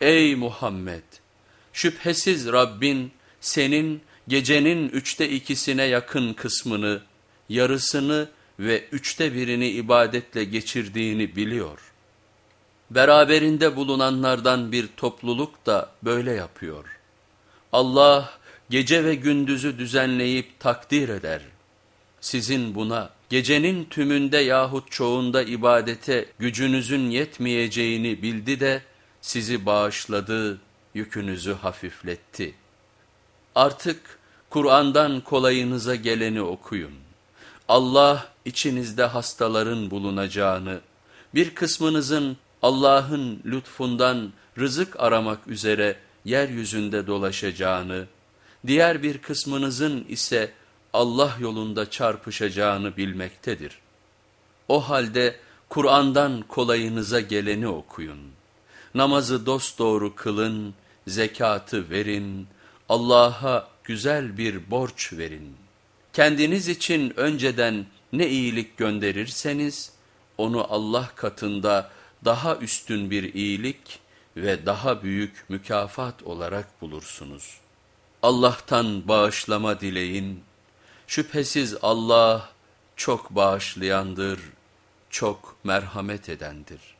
Ey Muhammed! Şüphesiz Rabbin senin gecenin üçte ikisine yakın kısmını, yarısını ve üçte birini ibadetle geçirdiğini biliyor. Beraberinde bulunanlardan bir topluluk da böyle yapıyor. Allah gece ve gündüzü düzenleyip takdir eder. Sizin buna gecenin tümünde yahut çoğunda ibadete gücünüzün yetmeyeceğini bildi de sizi bağışladı, yükünüzü hafifletti. Artık Kur'an'dan kolayınıza geleni okuyun. Allah içinizde hastaların bulunacağını, bir kısmınızın Allah'ın lütfundan rızık aramak üzere yeryüzünde dolaşacağını, diğer bir kısmınızın ise Allah yolunda çarpışacağını bilmektedir. O halde Kur'an'dan kolayınıza geleni okuyun. Namazı dosdoğru kılın, zekatı verin, Allah'a güzel bir borç verin. Kendiniz için önceden ne iyilik gönderirseniz, onu Allah katında daha üstün bir iyilik ve daha büyük mükafat olarak bulursunuz. Allah'tan bağışlama dileyin. Şüphesiz Allah çok bağışlayandır, çok merhamet edendir.